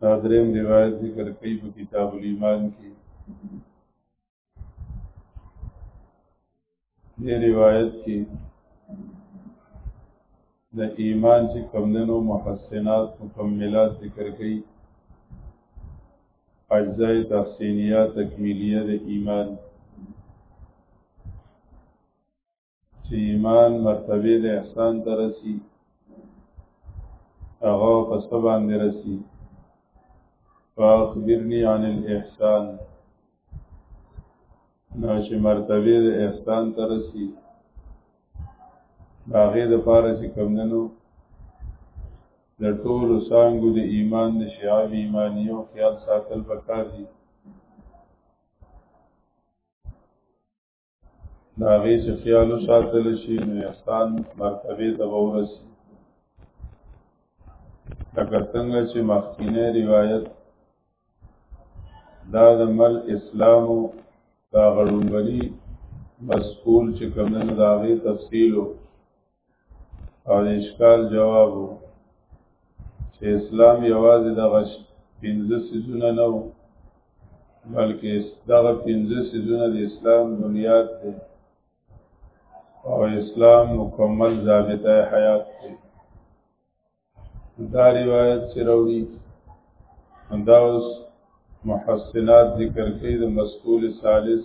دا دریم روایت ذکر کوي په کتاب الایمان کې دې روایت کې د ایمان چې کمندنو محسنات مکملات ذکر کړي اجزاء تحسینیه تکمیلیه د ایمان چې ایمان مرتبه د احسان ته رسی هغه په څه باندې رسی فاخبرني عن الاحسان نو چې مرتبه د احسان ته رسی هغه د پاره چې کمندنو د ټولو څنګه د ایمان د شعاب ایمانیو خیال ساتل پکار دي د هغې چې خیال وساتل شي نو احسان مرتبې ته به ورسي لکه څنګه چې مخکینی روایت دا د مل اسلامو دا غړومبني مسئول چې کمنه د هغې تفصیل او اشکال جواب چې اسلام یوازې د غش پنځه سيزونه نه وو بلکې دغه پنځه سيزونه د اسلام بنیاد دی او اسلام مکمل ضابطه حیات دی دا روایت چې راوړي دا اوس محسنات ذکر کوي د مسئول ثالث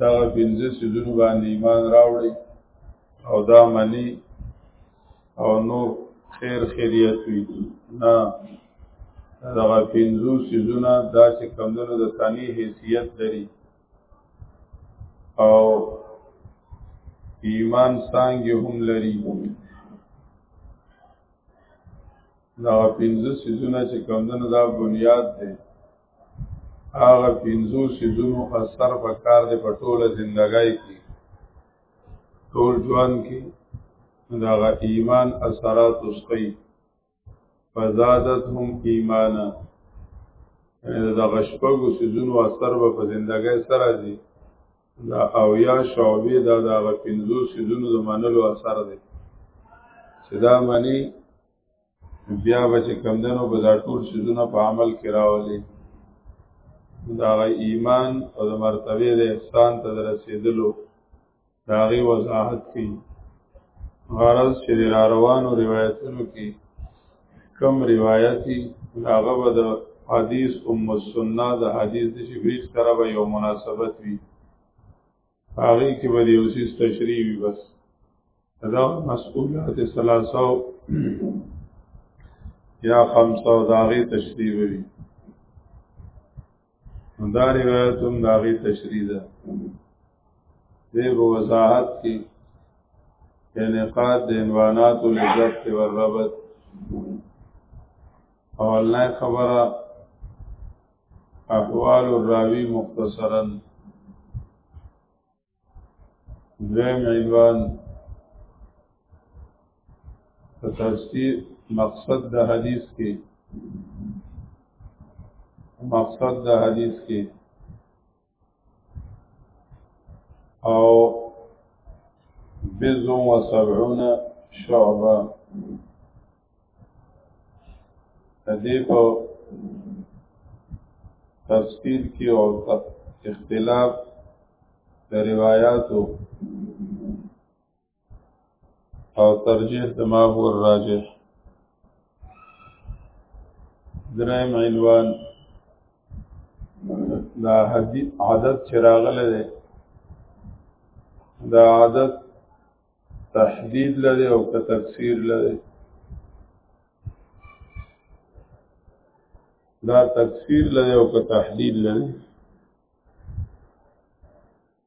دا پنځه سيزونو باندې ایمان راوړي او دا منی او نور خیر خیریت وي نه دا پنځه سيزونه دا چې کمونو د تانی حیثیت لري او ایمان څنګه هم لري دا پنځه سيزونه چې کمونو دا بنیاد دی هغه پنځو سيزونو اثر په کار دی په ټوله زندګۍ کې ټول ژوند کې دا غ ایمان اثرات وسخی فزادتهم ایمانا دا غشپګو سيزونو اثر په زندګۍ سره دی دا او یا شعبې دا دا غ پنځو سيزونو د منلو اثر دی چې دا معنی بیا به چې کمدنو به دا ټول شیزونه په عمل کې راولي دا غي ایمان او د مرتبه د احسان ته رسیدلو دا غي وضاحت کوي غرض چې را روانو روایتونو کې کم روایتي هغه به د حدیث ام السنه د حدیث د شبریز سره به یو مناسبت وي هغه کې به یو څه تشریح وي بس دا مسئولات ثلاثه یا خمسه دا غي تشریح وي دا روایت هم دا غي تشریح ده دې وضاحت کې انعقاد د عنوانات لذت و ربط او الله خبره احوال الراوی مختصرا درم عنوان په تفسیر مقصد د حدیث کې مقصد د حدیث کې او بضع و سبعون شعبه دې په تفصیل کې او اختلاف د روایتو او ترجیح د ما هو الراجح دریم عنوان دا حدیث عادت چراغله ده دا عادت تحدید لده او که تکثیر لده دا تکثیر لده او که تحدید لده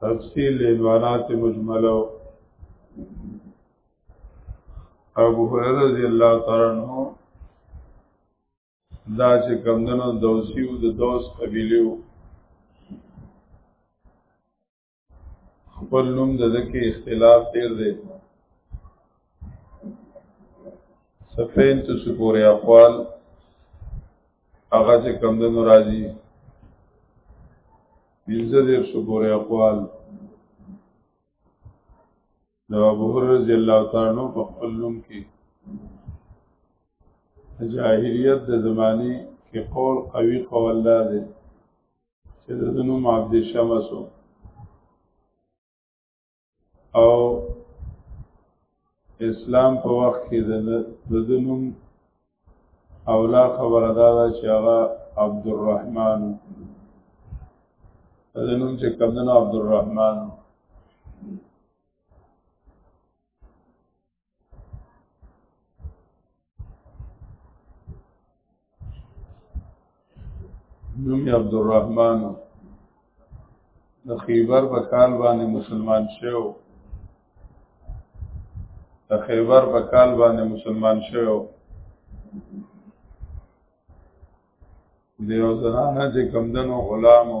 تفصیل عنوانات مجمله ابو هريره رضی الله تعالی عنہ دا چې کمندونو دوسیو د دوس قبیلو خپل نوم د ذکر اختلاف تیر دی سفین تو سپور اقوال هغه چې کم د ناراضي بنځه دې سپور اقوال د ابو هرره رضی الله تعالی عنہ په خپل نوم کې جاهلیت د زمانه کې قول قوي قول ده چې د نوم عبد شمس او اسلام په وخت کې د نوم اولا خبره دا ده چې هغه عبدالرحمن د نوم چې کمدنو عبدالرحمن نوم عبد الرحمن د خیبر په کال باندې مسلمان شو د خیبر په کال باندې مسلمان شو دیو زنانه چې کمدنو غلامو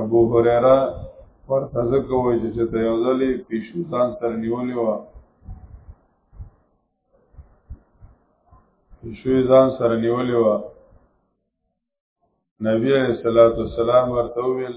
ابو هريره ورته ځکه وایي چې ته یو ځل پیشو ځان سره نیولې وه پیشو ځان سره نیولې وه نبی علیہ الصلوۃ والسلام ورته ویل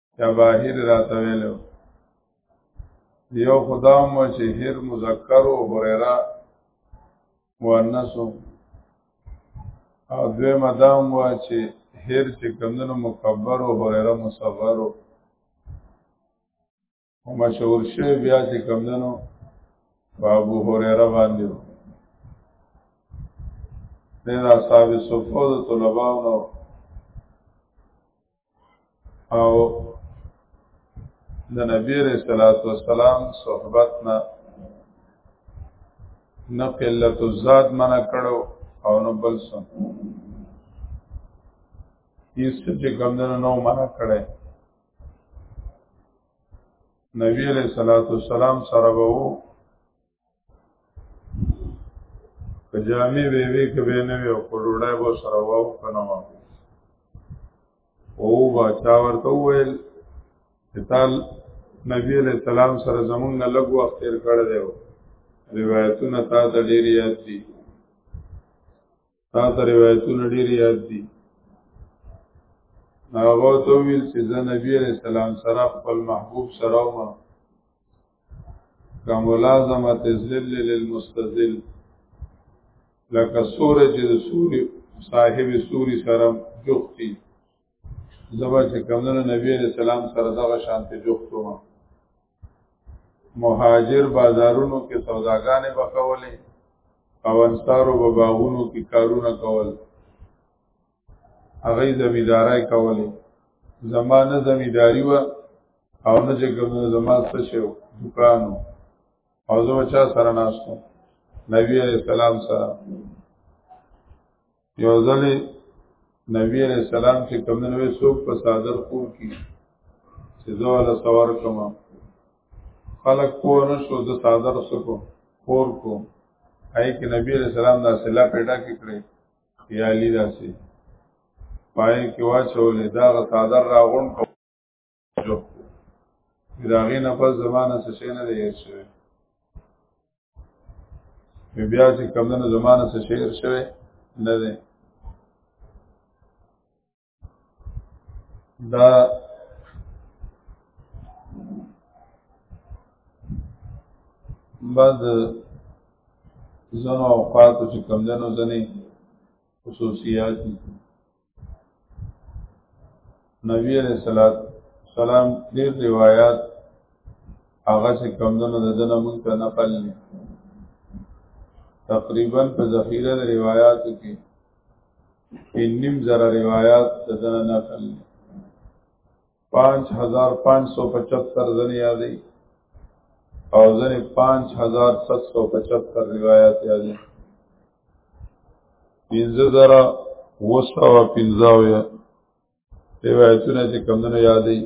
یا باهر راته ویلو یو خدام چې هر مذکر او هريره مؤنث او دوی مدام وا چې هر چې کمونو مکبر او هريره مصغر او مشهور شوی بیا چې کمدنو په ابو هريره باندې نه دا صاحب صفو د طلباو نو او د نبی رسول الله سلام صحبت نه نه قلت الزاد منع کړو او نه بل څه هیڅ چې کمدنو نو منع کړي نبی علیہ الصلوۃ والسلام سره وو کجامي به وی کبه نه وی او کډوړای به سره وو کنه وو او با چا ورته ویل کتاب نبی علیہ السلام سره زمونږ لږ وخت تیر کړی دی روایتونه تا د ډیر یاد دي تا ته روایتونه ډېر یاد دي هغه ته ویل چې زه نبی عليه السلام سره خپل محبوب سره وم کا ملازمه ذل للمستذل لکه سورج د سوري صاحب سوري سره جوختي زبا چې کمنو نبی علیہ السلام سره دغه شانته جوختو ما مهاجر بازارونو کې سوداګانې بخولې او انصارو په باغونو کې کارونه کول هغه زمیدارای کولې زمانه زمیداری و او نه چې کومه زمانه څه شو دکانو او زه چا سره ناشته نبی علیہ السلام سره یو ځل نبی علیہ السلام چې کوم نه وي څوک په صادر خور کې چې زه ولا سوار کوم خلق کو نه شو د صادر سکو خور کو آی کې نبی علیہ السلام دا سلا پیدا کړې یا علی داسې پای کې واچولې دا صادر راغون کو جو دا غي نه پس زمانہ څه شي نه دی شوی بیا چې کمنو زمانہ څه شي شوی نه دی دا بعد زنو اوقاتو چې کمدنو زنی خصوصیات دي نبی علیہ الصلوۃ والسلام ډیر روایت هغه چې کمندونو د دنه مونږ ته نقل نه تقریبا په ذخیره د روایت کې ان نیم زره روایت د دنه نقل نه 5575 ځنې یادې او ځنې 5775 روایت یادې پنځه زره وسو پنځاویا روایتونه چې کمونه یادې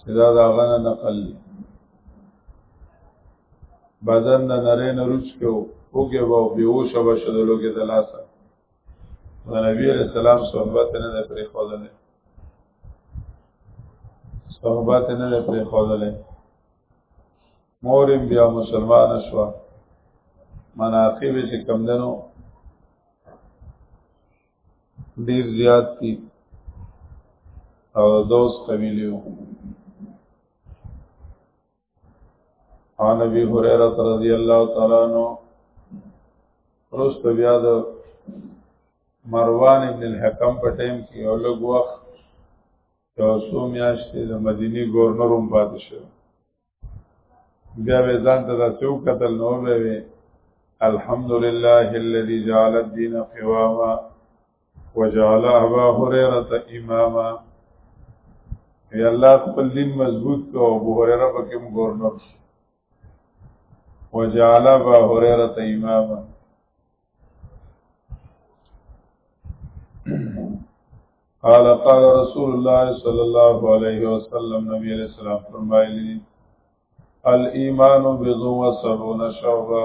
چې دا دا غنه نقل دی بدن نه نری نه روچ کې وو اوګه وو بیوشه بشه د لوګې د لاسه د نبی علیہ السلام صحبت نه ده پرې خوذلې صحبت نه ده پرې خوذلې مورم بیا مسلمان شو مناقب چې کم دنو ډیر زیات دي او دوس قبیلیو عن ابي هريره رضي الله تعالى عنه رست بیا د مروان ابن الحکم په ټیم کې یو لږ وخت یو څو میاشتې د مدینی گورنر هم پاتې شو بیا به ځان ته دا څو قتل نو به الحمدلله الذي جعل الدين قواما وجعل ابا هريره اماما ای الله خپل دین مضبوط کو ابو هريره پکې گورنر شو وجعل ابا هريره اماما قال قال رسول الله صلى الله عليه وسلم نبی علیہ السلام فرمایلی الايمان بضع وسبعون شعبه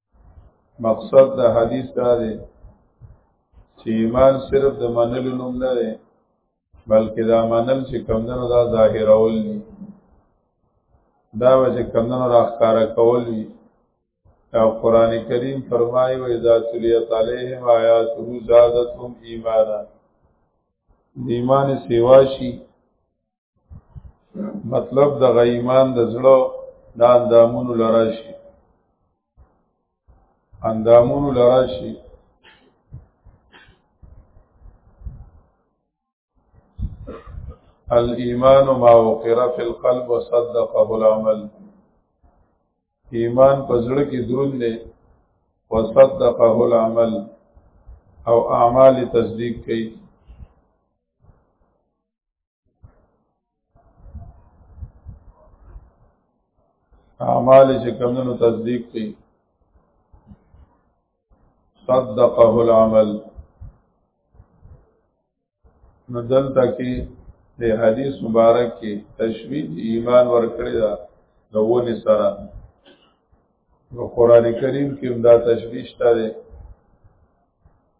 مقصد د حدیث دا دی چې ایمان صرف د منلو نوم نه دی بلکې دا منل چې کمدنو دا ظاهرول دي دا به چې کمدنو راښکاره کول وي او قران کریم فرمایي و اذا تلیت علیهم آیاته زادتهم ایمانا ایمان سیوا شي مطلب د غیمان د زړه د اندامونو لراشي اندامونو لراشي الايمان ما وقر في القلب وصدقه العمل ایمان په زړه کې دروند دی وصدقه العمل او اعمال تصدیق کوي اعمال چې کمونو تصدیق کوي صدقه العمل نو دلته کې د حدیث مبارک کې تشویق ایمان ورکړی دا د ونې سره نو قران کریم کې دا تشویق شته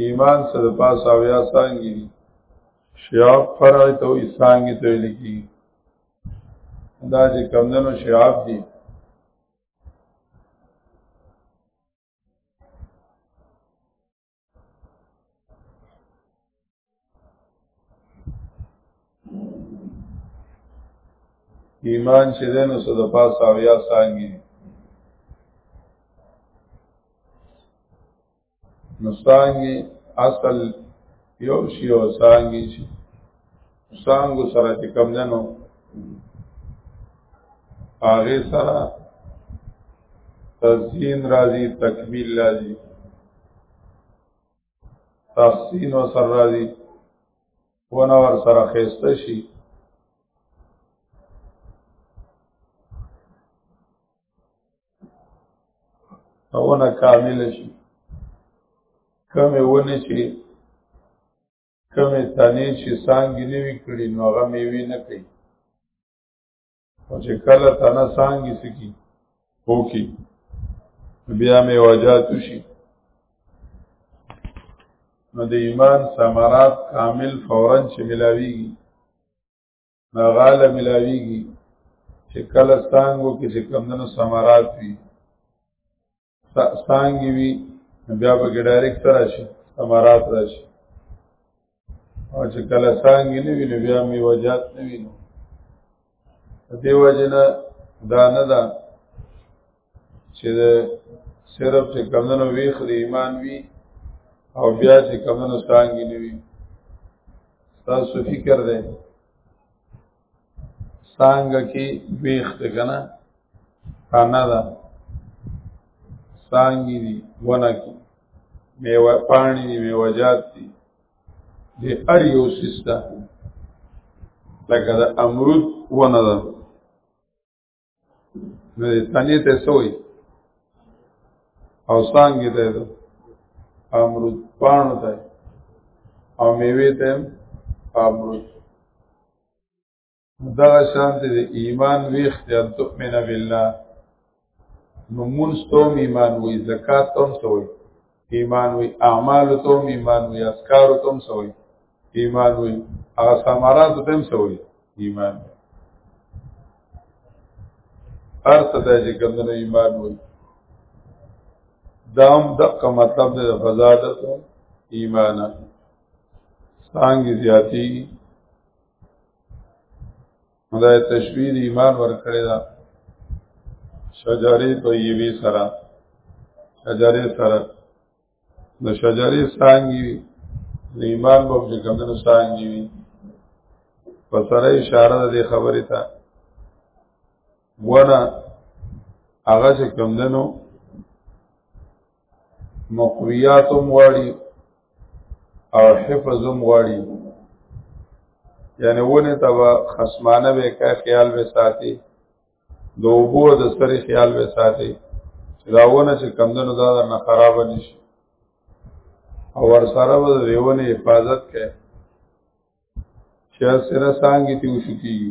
ایمان سره پاس او یا څنګه دي شیاب فرع ته وي څنګه ته لګي دا چې کمندونو شیاب دي ایمان چې ده نو څه د پاسه او یا څانګې نو څانګې اصل یو شی او څانګې شي څانګو سره چې کم ده نو هغې سره تزین راځي تکمیل راځي تحسین و سر راضی ونه ور سره خیسته شي ونه کامل شي کمې ونې چې کمې تنې چې څانګې نه وي کړي نو هغه میوې نه کوي او چې کله تنه سانګي سکی پوکي بیا مې وجات شي نو د ایمان ثمرات کامل فورا چې ملاويږي نغاله ملاويږي چې کله ستانګو کې چې کمندونو ثمرات وي سانګي وي بیا به ګډایرک سره شي امارات راشي او چې کله سانګي نه وي نو بیا می وجات نه وي نو دیو جنا دا نه دا چې صرف چې کمنو وی خري ایمان وی او بیا چې کمنو سانګي نه وي تاسو فکر دی څنګه کې ویخت کنه پانا ده څنګه دي ونه کې میوه پانی دي میوه جات دي د هر یو سیسته لکه د امرود ونه ده نو تنې ته سوې او څنګه ته ده امرود پانو ته او میوه ته امرود دا شان دې ایمان ویخ ته تؤمن بالله نو مونږ ته ایمان وې زکات هم سوې ایمان وی اعمال ته ایمان وی اسکار ته سوی ایمان وی هغه ثمرات ته سوی ایمان ارته د چې کمنه ایمان وی دام دقه مطلب د فزادت ایمان څنګه زیاتی خدای تشبیر ایمان ورکړی دا شجره طیبه سره شجره سره د شجره سانګي د ایمان په چې کمنو سانګي وي په سره اشاره د خبرې ته ونه هغه چې کمندنو مقویات هم غواړي او حفظ هم غواړي یعنی ونه تبا خصمانه به کا خیال به ساتي د اوبو د سری خیال به ساتي راونه چې کمدنو دا نه خراب نشي او ور سره به دیونه حفاظت کوي چې سره سانګي تی وشو کیږي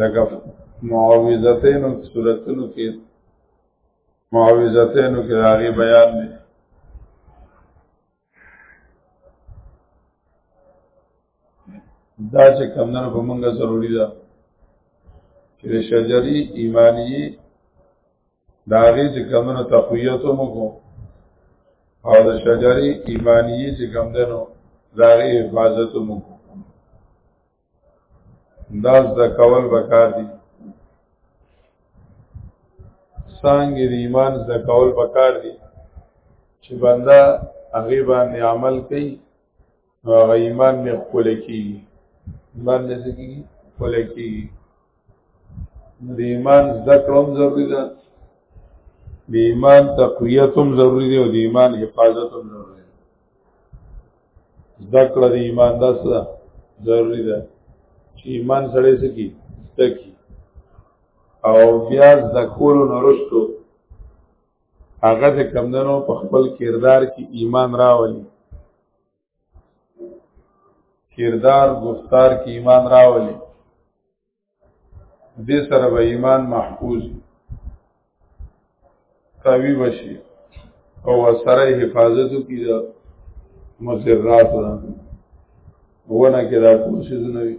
لکه معاوضتین او صورتونو کې معاوضتین او کې هغه بیان دی دا چې کمنره په منګه ضروری ده چې شجری ایمانی داغی چې کمنو تقویت مو کو او د شجری ایمانی چې کمنو داغی حفاظت مو کو دا زده کول بکار دي څنګه د ایمان زده کول بکار دي چې بنده هغه باندې عمل کوي هغه ایمان نه خپل کیږي باندې ځکیږي خپل کیږي نو د ایمان زده کړم ضروری ده د ایمان تقویت هم ضروری دی او د ایمان حفاظت هم ضروری دی زده کړه د ایمان دا سره ضروری ده چې ایمان سره سکی زده کی او بیا زده کولو نرشتو هغه د کمدنو په خپل کردار کې ایمان راولي کردار گفتار کې ایمان راولي دې سره به ایمان محفوظ قوي بشي او سره حفاظت کی دا مزرات ده ونه کې دا ټول شي نه وي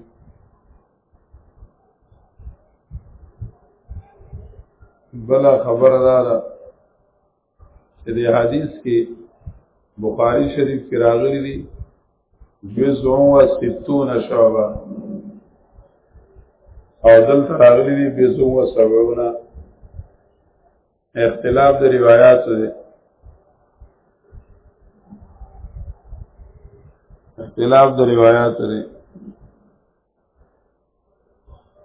بلا خبر دارا چې د حدیث کې بخاری شریف کې راغلي دي جزء و ستون شعبه او دلته راغلي دي بزو و سبعونه اختلاف د روایت دی اختلاف د روایت دی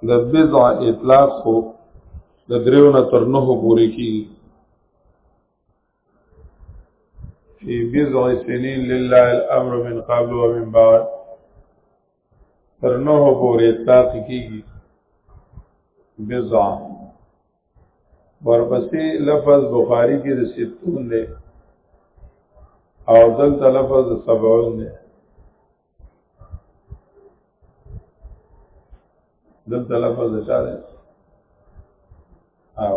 د بضع اطلاق خو د دریو نه تر نهو پورې کیږي فی بضع سنین لله الامر من قبل و من بعد تر نهو پورې اطلاق کیږي بضع ورپسې لفظ بخاری کې د ستون دی او دلته لفظ سبعون دی دلته لفظ د چا دی او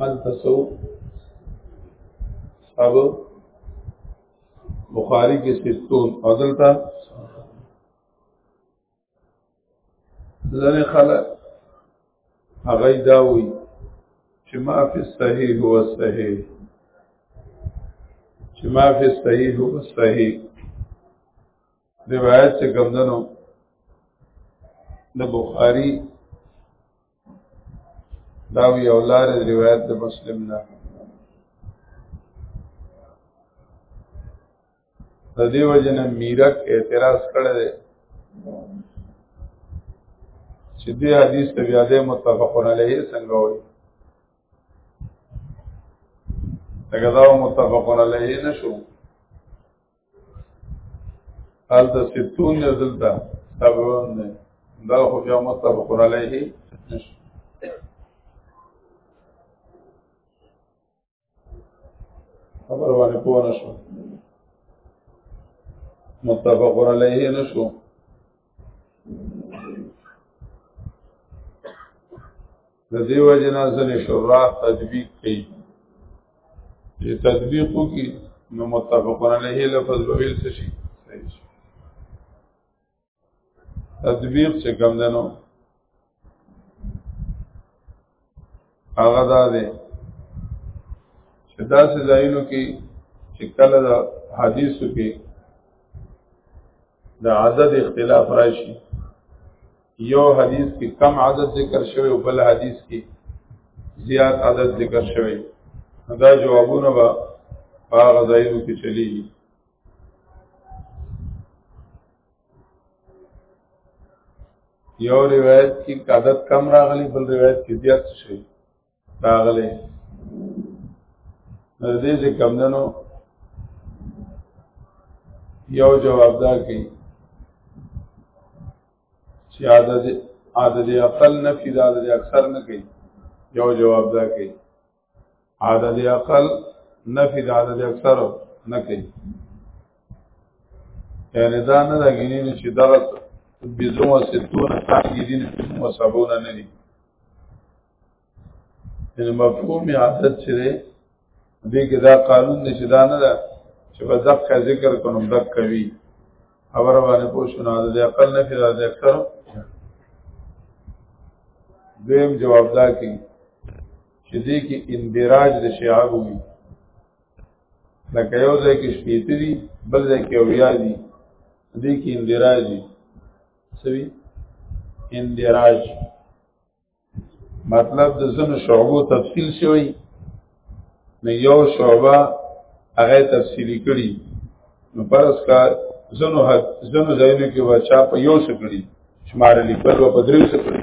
هلته څو صحاب بخاری کې ستون او دلته ځنه خلک هغه دا وی چې ما فی صحیح هو صحیح چې ما فی صحیح هو صحیح روایت چې کوم دنو د بخاری دا وی اولار روایت د مسلم نه د دې وجنه میرک اعتراض کړی دی چې دې حدیث ته بیا دې متفقون علیه څنګه وایي اگر دا متفقون علیه نشو حال د ستون نه دلته تبعون نه دا خو بیا متفقون علیه نشو خبر باندې پوه نه شو متفق علیه نه شو د دې وجه نه ځنې شورا تطبیق کوي چې تطبیق وکړي نو متفق علیه لفظ ویل شي تطبیق چې کم دنو هغه دا دی چې داسې ځایونو کې چې کله د حدیثو کې د عدد اختلاف راشي یو حدیث کې کم عدد ذکر شوی او بل حدیث کې زیات عدد ذکر شوی دا جوابونه به هغه ځایونو کې چلیږي یو روایت کې عدد کم راغلی بل روایت کې زیات شي راغلی نو دې چې کم دنو یو جوابدار کوي چې عدد عدد اقل نفي د عدد اکثر نه کوي یو جوابدار کوي عدد اقل نفی د عدد اکثر نه کوي یعنی دا نه لګینی چې دغه بزو و ستون تاګی دین و سبون نه دي ان مفهوم عادت چې دې کې دا قانون نشي دا نه ده چې په دقه ذکر کوم دقه کوي خبر باندې پوښتنه ده د عقل نه پیدا ده اکثر دیم جواب دا کوي چې دې کې اندراج د شعر وي لکه یو ځای کې شپېته دي بل ځای کې اویا دي دې کې اندراج دي سوي اندراج مطلب د زنو شعبو تفصیل شوی نو یو شعبه هغه تفصیلی کړي نو پرس کا زنو حد زنو ځایونو کې بچا په یو څه کړي شمار لیکل او په درې څه کړي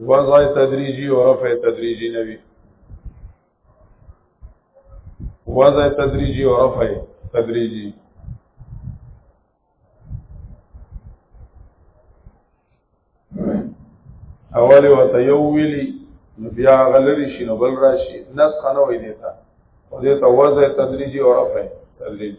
وضع تدریجی او رفع تدریجی نوی وضع تدریجی او رفع تدریجی اول وته یو ویلی بیا غلری شي نو بل راشي نس خنو وي دیتا او دیتا وضع تدریجی او رفع تدریجی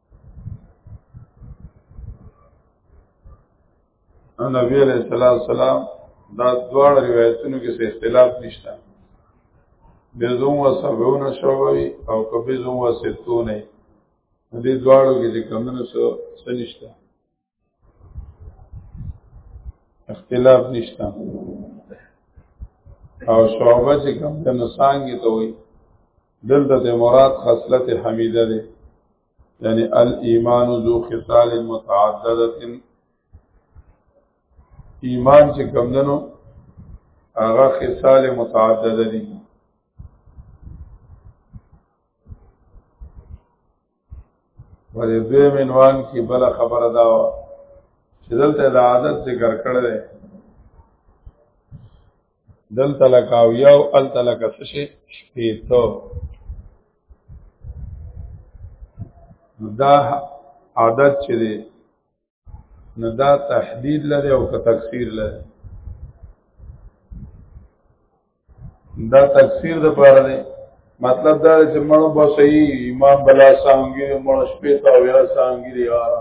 نبی علیہ السلام سلام دا دوار روایتونو کې څه اختلاف نشته بزون و سبعون شعبوی او که بزون و ستونه دې دواړو کې چې کمونه څه نشته اختلاف نشته او شعبه چې کوم د نسانګي ته وي دلته د مراد خصلت حمیده ده یعنی الايمان ذو خصال متعدده ایمان چې کوم دنو هغه خصال متعدده دي په دې دویم عنوان کې بل خبره دا و چې دلته د عادت ذکر کړل دی دلته لکاو یو ال تلک څه شي شپې ته دا عادت چې دی نو دا تحدید لري او که تکثیر لري دا تکثیر د پاره دی مطلب دا چې مړو به صحیح امام بلا سانګي مړ شپې تا ویا سانګي دی یار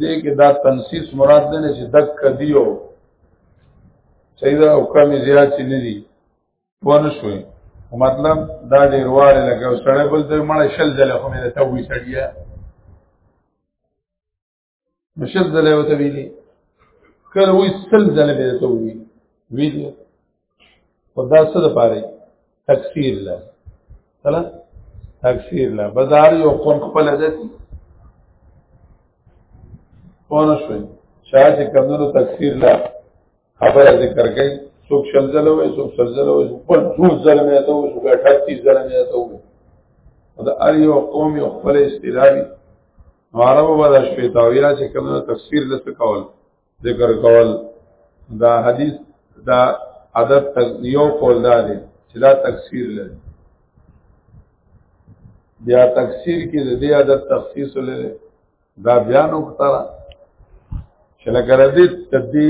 دې کې دا تنسیس مراد نه چې دک دیو صحیح دا او کمی زیات نه دي پونه شوې مطلب دا ډیر واله لګه سړی بل ته مړ شل ځله خو مې ته وی سړیا مشل ځله وته ویلي کله وی سل ځله به ته وی ویلي په دا څه د پاره تکثیر لا تلا تکثیر لا بازار یو قوم خپل دتی پونه شوې شاید کمنو تکثیر لا خبره ذکر کوي څوک شل ځله وي څوک شل ځله وي څوک پنځوس ځله مې ته وي څوک اټهتیس ځله مې ته وي دا هر یو قوم یو خپل اصطلاح وي نو عربو به دا شپې تاویلا چې کوم تفسیر لسه کول ذکر کول دا حدیث دا عدد یو قول دا دی چې دا تکثیر لري بیا تکثیر کې د دې عدد تخصیص لري دا بیا نو ختره چې لکه ردی تدی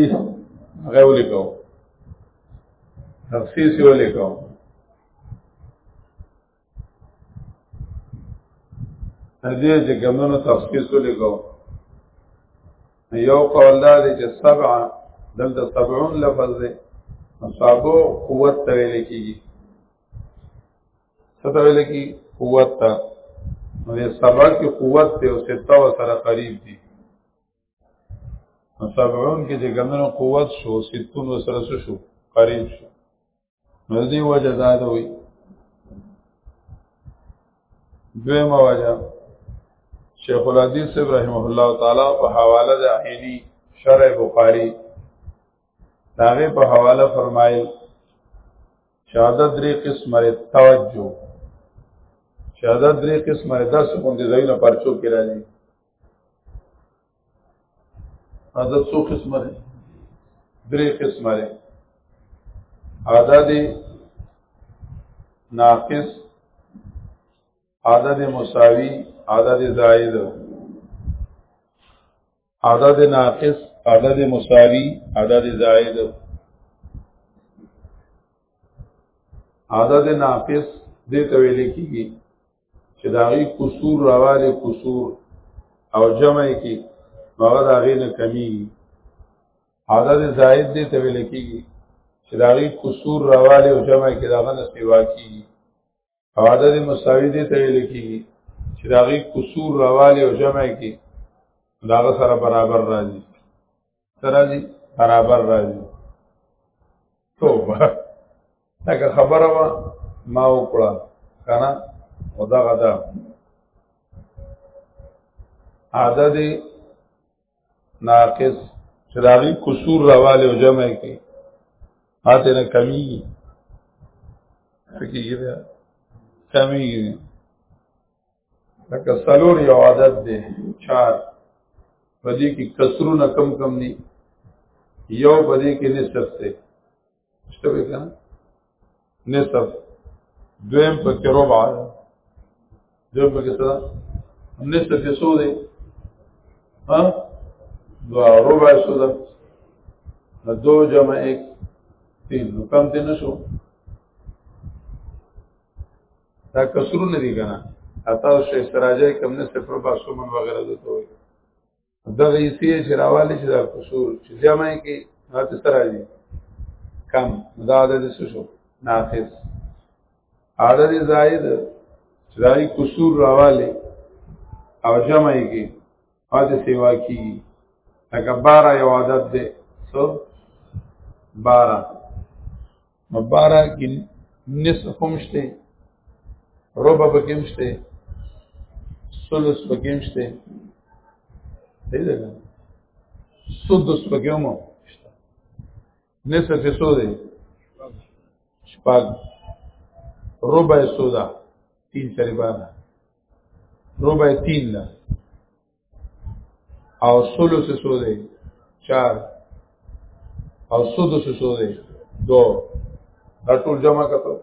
هغه ولیکو تخصیص ولیکو دې چې ګمونو تخصیص ولیکو یو قول دا دی چې سبع دلته سبعون لفظ دی مصابو قوت ته ویل کېږي ستا ویل کی قوت تا نو د سبا کی قوت ته او ستا و سره قریب دي نو سبعون کې چې ګمنو قوت شو ستون و سره شو قریب شو نو دې وجه دا ده وي دویمه وجه شیخ الحدیث ابراهیم الله تعالی په حواله د احیلی شرع بخاری داغه په حواله فرمایل شهاده درې قسم لري توجه شهاده درې قسم لري داسې باندې ځایونه پرچو کې راځي عادت څو قسم لري درې قسم لري عدد ناقص عدد مساوی عدد زائد عدد ناقص عدد مساوی عدد زائد عدد ناقص دې ته ویل کېږي چې دا غي قصور راواله قصور او جمع کې هغه دا غي نه کمی عدد زائد دې ته ویل کېږي چې دا غي قصور راواله او جمع کې دا غنه سیوا کیږي او عدد مساوی دې ته ویل کیږي چې دا غي قصور راواله او جمع کې دا سره برابر راځي سره دي برابر راځي توبه دا خبره وا ما وکړه کنه خدا غدا عدد ناقص چې داغي قصور راواله او جمع کې هاته نه کمی فکیږي بیا کمیږي لکه سلور یو عدد دی چار پدې کې کسرونه کم کم دي یو پدې کې نصف دی شوی کا نصف دویم په کې ربع دویم په کې څه نصف یې څو دی ها دو ربع څو ده دو جمع 1 3 نو کم دې نشو دا کسرونه دي کنه اته شې سراجه کم نه صفر باسو من وغیرہ دته وي دا غیسی چې راوالی چې دا قصور چې جمع کې هغه څه راځي کم دا د څه شو ناقص عدد زائد چې دا قصور راوالی او جمع کې هغه سیوا کی لکه 12 یو عدد ده سو 12 مبارا کې نصف هم شته ربع به کې هم شته ثلث به کې هم شته صحیح ده سدس به کې هم شته نصف یې څو دی شپږ ربع یې څو ده تین سری باندې ربع یې تین ده او سلو سے سو دے چار او سدو سے سو دے دو دا ټول جمع کتو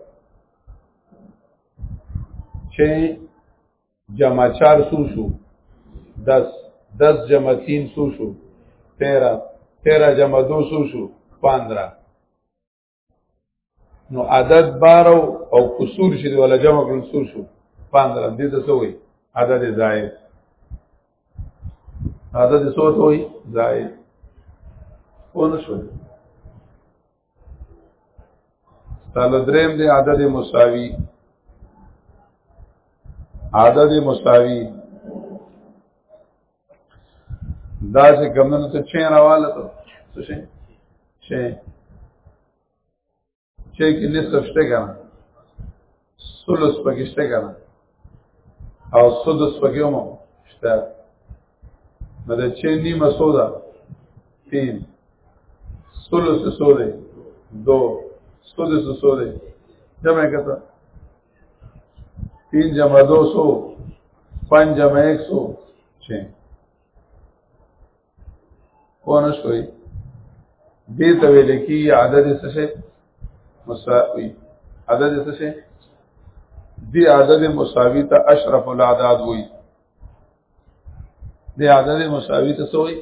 چې جمع چار سو شو دس دس جمع تین سو شو تیرہ تیرہ جمع دو سو شو پاندرہ نو عدد بارو او قصور شي ولا جمع کړل سور شو 15 دې ته سوې عدد زائد عدد سو ته وي زائد اون شو تعالی دریم دې عدد مساوي عدد مساوي دا چې کمنو ته چین راواله ته څه شي چې چې کې نصف شته کنه سلس پکې شته کنه او سدس پکې هم شته نو د چین نیمه سودا تین سلس سوده دو سدس سوده جمع کته تین جمع دو سو پنج جمع ایک سو چه پونش کوئی دی توی لکی عدد سشه مساوی عدد سشه دی عدد مساوی تا اشرف العداد وی دی عدد مساوی تا سوئی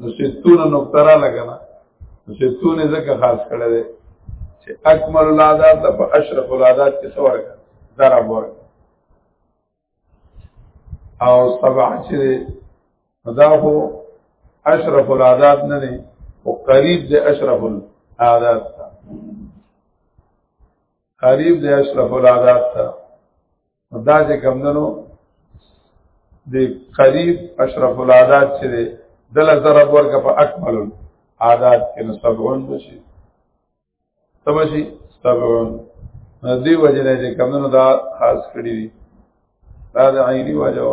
نو ستونه نقطه را لګنه ستونه ځکه خاص کړی دی چې اکمل العادات په اشرف العادات کې څو ورکړه ضرب ورکړه او سبع چې دا خو اشرف العادات نه نه او قریب د اشرف العادات قریب د اشرف العادات ته دا چې کمندنو د قریب اشرف العادات چې دی دل ضرب ورکه په اکمل العادات کې نو 70 بشي تمشي 70 دی وجه نه چې کمندنو دا خاص کړی دی دا د عیني وجه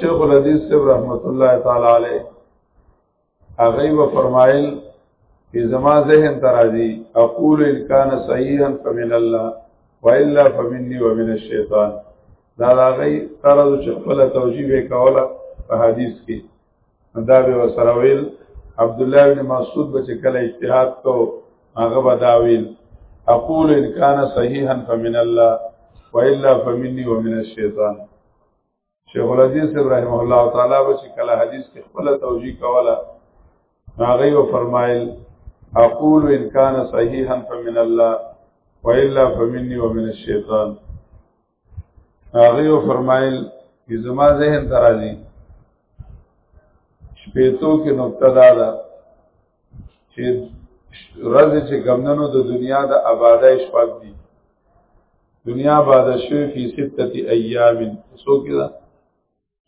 شیخ الحدیث صاحب رحمت الله تعالی علیه هغه و فرمایل چې زما ذهن ترازی اقول ان کان صحیحا فمن الله والا فمني ومن الشیطان دا هغه طرز چې خپل توجیه کوله په حدیث کې دا به وسره ویل عبد الله بن مسعود به چې کله اجتهاد کو هغه به دا ویل اقول ان کان صحیحا فمن الله والا فمني ومن الشیطان شیخ الحدیث ابراهیم الله تعالی به چې کله حدیث کې خپل توجیه کوله هغه و فرمایل اقول ان کان صحیحا فمن الله والا فمني ومن الشیطان هغه یو فرمایل چې زما ذهن ته راځي شپېتو کې نقطه دا ده چې ورځ چې ګمننو د دنیا د آبادای شپږ دي دنیا آباد شوی فی ستتی ایام سو کې ده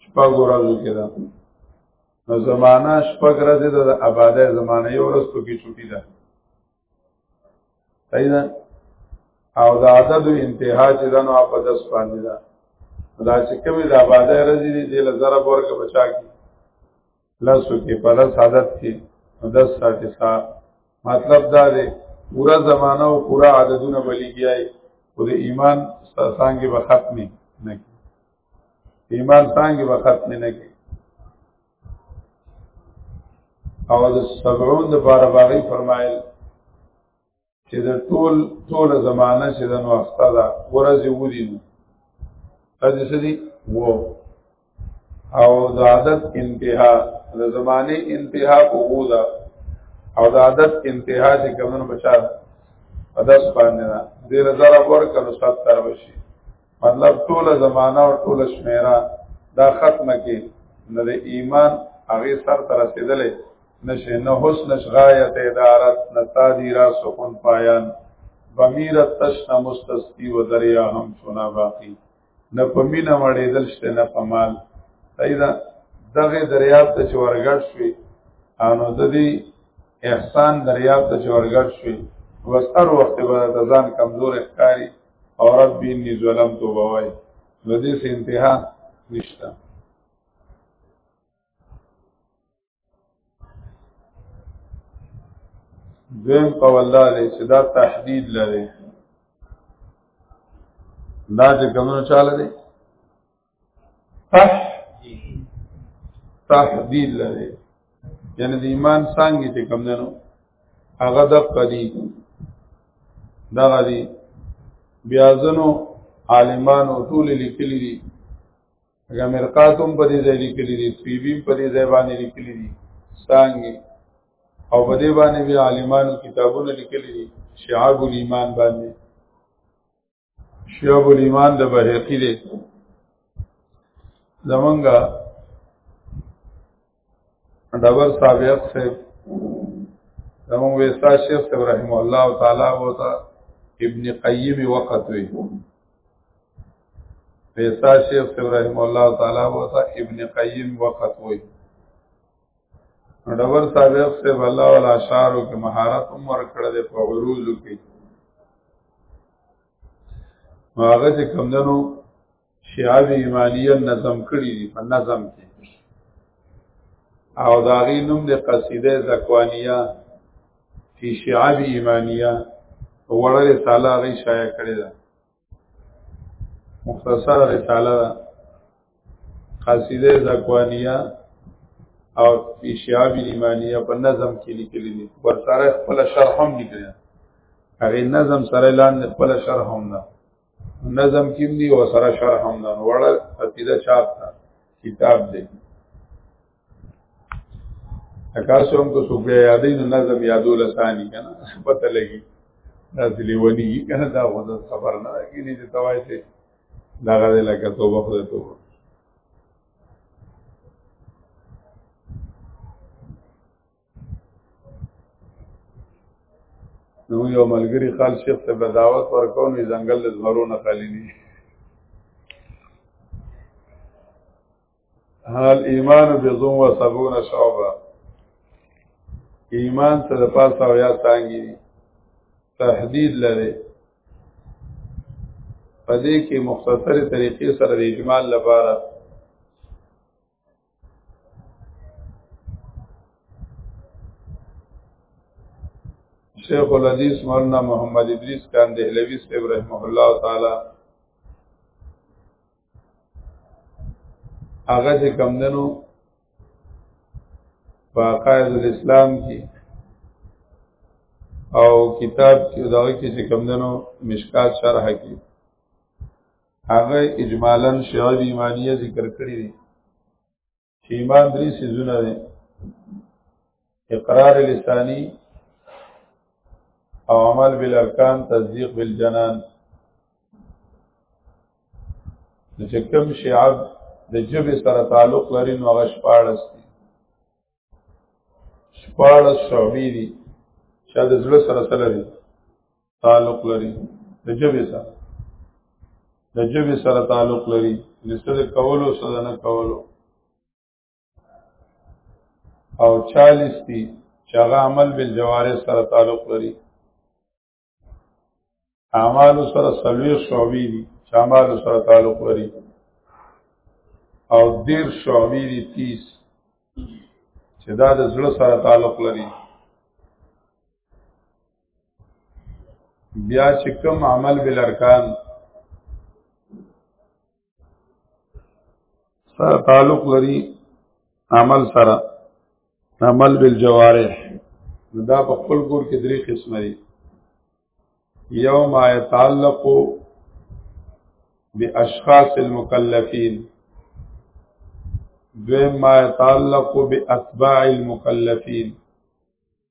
شپږ ورځو کې ده نو زمانہ شپږ ورځې ده د آباده زمانه یو ورځ پکې چټي ده صحیح ده او د عدد انتها چې ده نو په داس باندې ده دا چې کومې د آباده ورځې دي د لزر ورکه بچا کی لاسو کې په لس عدد کې نو دس ساعت سا مطلب دا دی پورا زمانہ او پورا عددونه بلیږي او د ایمان څنګه به ختم نه کی ایمان څنګه به ختم نه کی او د 70 د بار باغی فرمایل چې د ټول ټول زمانہ چې د نو اخته ده ورځې ودی نو اځې سدي وو او د عادت انتها د زمانه انتها کوو ده او د عادت انتها چې کومن بچا اداس باندې ده د زرا ور کړو 70 وشي مطلب ټول زمانہ او ټول شمیره دا ختمه کې نه د ایمان هغه سر تر رسیدلې نشه نه حسن نشغایت ادارت نتادی را سکون پایان بمیرت تشنا مستسقی و دریا هم سنا باقی نه پمینه مړېدل شته نه پمال ایدا دغه دریاب ته چې ورګړ شوې انو د دې احسان دریاب ته چې ورګړ شوې وستر وخت به د ځان کمزور ښکاری او رب انی ظلمت بوای نو دې سه انتها نشته دویم قول دا دی چې دا تحدید لري دا چې کومو چاله دی صح تحدید لري یعنی د ایمان څنګه چې کم دنو هغه د قدی دا غدي بیا زنو عالمانو ټول لیکلي دي هغه مرقاتم په دې ځای لیکلي دي پیبیم په دې ځای باندې لیکلي دي څنګه او په دې باندې بیا عالمانو کتابونه لیکلي دي شعاب الایمان باندې شعب الایمان د بهقی دی زمونږه ډبر صاحب صاحب زمونږ وستا شیخ صاحب رحم الله تعالی وتا ابن قیم وقت وی وستا شیخ صاحب رحم الله تعالی وتا ابن قیم وقت وی ډبر صادق سے الله ولا اشعارو کې مهارت هم ورکړه د په عروضو کې هغه چې کمندنو شعاب ایمانیه نظم کړی دی په نظم کې او داغی نوم د قصیده زکوانیه فی شعاب ایمانیه وړه رساله غي شایع کړی ده مختصر رساله ده قصیده زکوانیه او پیشیاب ایمانیه په نظم کې لیکلې دي پر سره خپل شرح هم لیکلې هغه نظم سره لاندې خپل شرح هم ده نظم کې دی او سره شرح هم ده وړه قصیده چاپ ده کتاب دی اکاسو هم کو سوګه یادې نو نظم یادو لسانی کنه پته لګي دا ځلې ونی کنه دا غوډه خبر نه کینې چې توای سي دا غره لکه توبه خو توبه نو یو ملګری خال شیخ ته دعوت ورکو نو ځنګل د زمرو نه خالی نه الايمان بضم و سبون شعبه ایمان سره پاس او یا څنګه تحدید لري پدې کې مختصره طریقې سره د اجمال لپاره شیخ الحدیث مولانا محمد ادریس کاندهلوی صاحب رحمه الله تعالی هغه چې کم دنو په عقاید الاسلام کې او کتاب کې دا کې چې کم دنو مشکات شرح کې هغه اجمالاً شعر ایمانیه ذکر کړی دی چې ایمان درې سيزونه دي اقرار لسانی او عمل بالارکان تصدیق بالجنان نو چې کوم شی عبد د جبه سره تعلق لري نو هغه شپاړس دي شپاړس شعبې دي چې د زړه سره سره دي تعلق لري د جبه سره د جبه سره تعلق لري نسل کولو سره نه کولو او 40 دي چې هغه عمل بالجوارح سره تعلق لري اعمال سره سلوي شعبي دي چې اعمال سره تعلق لري او دیر شعبي دي 30 چې دا د زړه سره تعلق لري بیا چې کوم عمل بل ارکان سره تعلق لري عمل سره عمل بل جوارح دا په خپل ګور کې درې قسمه دي یو ما يتعلق باشخاص المكلفين دویم ما يتعلق باتباع المكلفين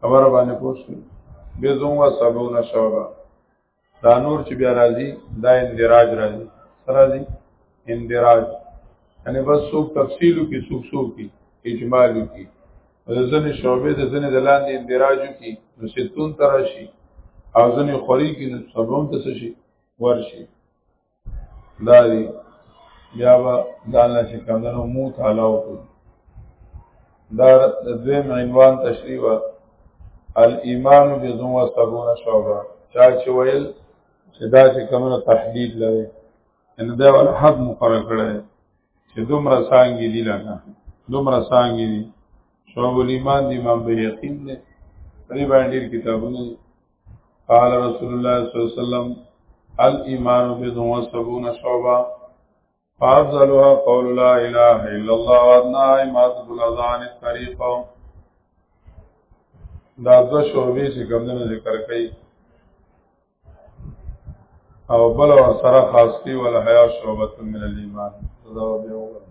خبر باندې پوښتنه به زوم وا سبونه شوبا دا نور چې بیا راځي دا اندراج راځي راځي اندراج یعنی بس څوک تفصیل کی څوک څوک کی اجمال کی ځنې شوبې د ځنې د لاندې اندراج کی نو ستون تراشي او ځنې خوري کی نو سبون تسشي ورشي دا دی بیا به دا نه چې کمدنو مو تعالی وکړو دا دویم عنوان تشریح و الایمان بزم و سبون شعبه چا چې ویل چې دا چې کمنو تحدید لري ان دا ول حد مقرر کړی چې دومره سانګې دي لکه دومره سانګې دي شعب الایمان د امام بیهقیم نه پرې باندې کتابونه قال رسول الله صلی الله علیه وسلم الايمان بضع وسبعون شعبه فافضلها قول لا اله الا الله وادنا اماده الاذان الطريق دا دو شعبې چې کوم ذکر کړي او بل او سره خاص کی ول حیا شعبۃ من الايمان دا به وګورم